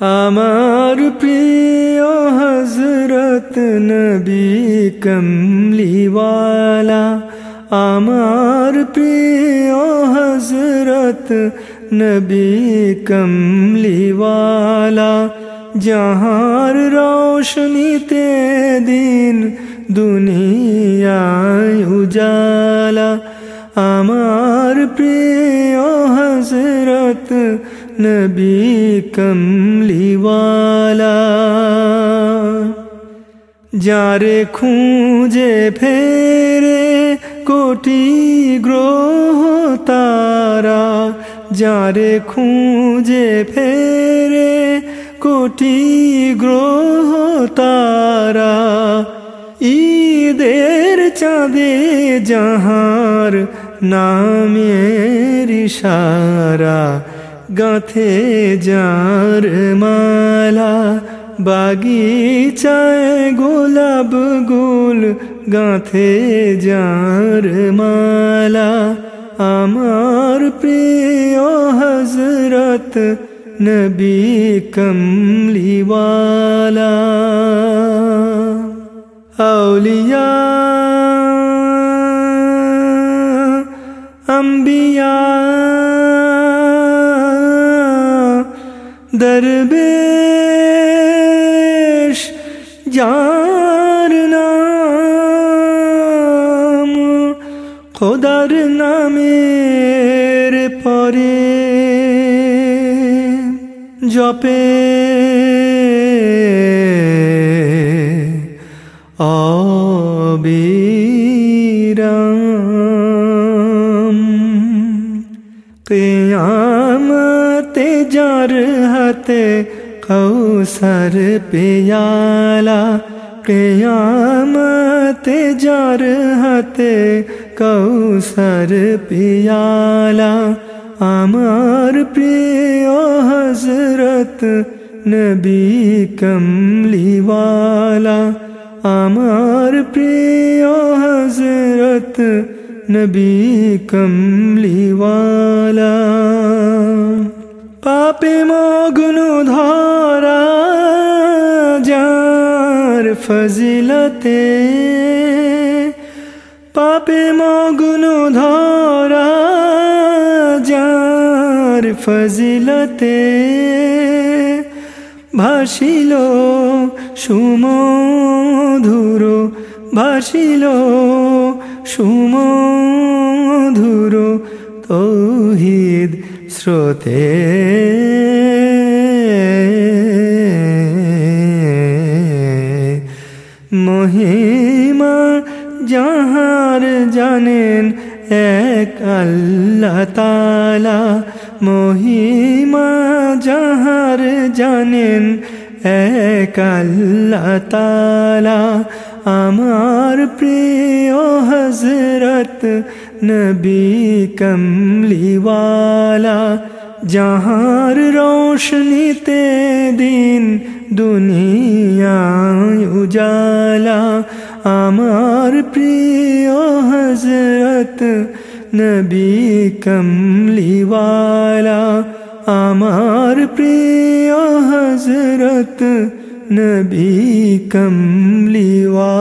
আমার প্রিয় হজরত নবী কমলিওয়ালা, আমার প্রিয় হজরত নবী কমলিওয়ালা, যাহার রোশনীতে দিন দুনিয়ায় উজালা, আমার প্রিয় হজরত নবী কমলিওয়ালা যারে খুঁজে ফেরে কোটি গ্রহ তারা যারে খুঁজে ফেরে কোটি গ্রহ তারা ঈদের চাঁদে যাহার নামের ইশারা গাথে যার মালা, বাগিচায় গোলাপ গুল গাথে যার মালা। আমার প্রিয় হজরত নবী কমলিওয়ালা, আউলিয়া দরবেশ যার নাম খোদার নামের পরে জপে অবী কেয়ামতে যার হাতে কৌসর পেয়ালা কেয়ামতে যার হাতে কৌসর পেয়ালা আমার প্রিয় হজরত নবী কমলিওয়ালা আমার প্রিয় হজরত নবী কমলিওয়ালা পাপে মগ্ন ধরা যার ফজিলতে। পাপে মগ্ন ধরা যার ফজিলতে। ভাসিল সুমধুর ভাসিল সুমধুর তৌহিদ স্রোতে। মহিমা যাহার জানেন এক আল্লাহ তালা মহিমা যাহার জানেন এক আল্লাহ তালা আমার প্রিয় হজরত নবী কমলিওয়ালা, যাহার রোশনীতে দিন দুনিয়ায় উজালা। আমার প্রিয় হজরত নবী কমলিওয়ালা আমার প্রিয় হজরত নবী কমলিওয়ালা